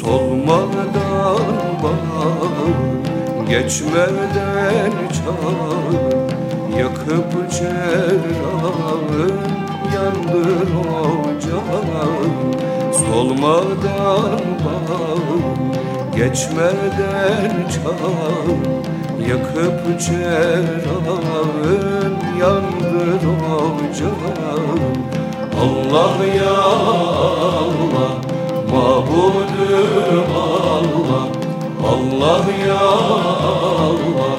Solmadan bağ Geçmeden çağ Yakıp cerrahın Yandır ocağın Solmadan bağ Geçmeden çağ Yakıp cerrahın Yandır ocağın Allah ya Allah ya Allah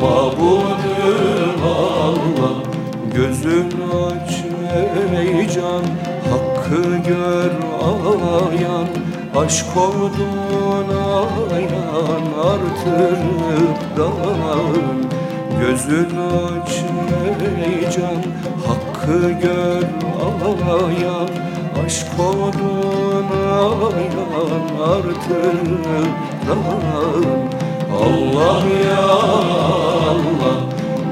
Mabudum Allah Gözün aç ey can Hakkı gör ayan Aşk oldun ayan Artırıp dağın Gözün aç ey can Hakkı gör ayan Aşk oldun ayan Artırıp dağın Allah ya Allah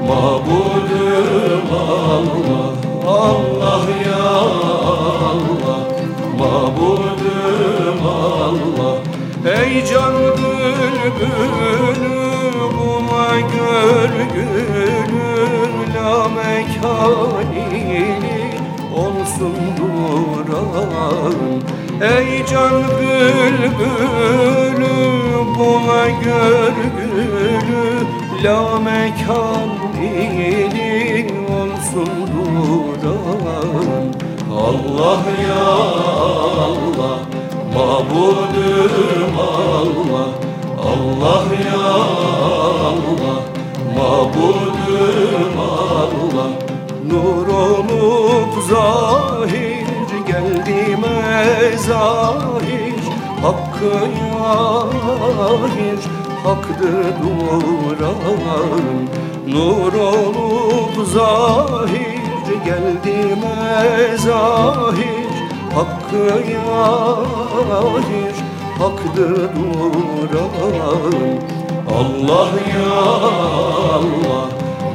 Mabudum Allah Allah ya Allah Mabudum Allah Ey can bülbülü bula gör gülü La mekanini olsun duran Ey can bülbülü bula gör gülü La mekan ili olsun duran Allah ya Allah Mabudum Allah. Allah ya Allah Mabudum Allah. Nur olup zahir geldi mezahir Hakkı yahir haktır duran. Nur olup zahir geldi mezahir. Hakkı yahir haktır duran. Allah ya Allah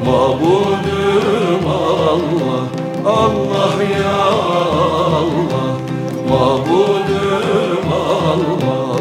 Mabudum Allah. Allah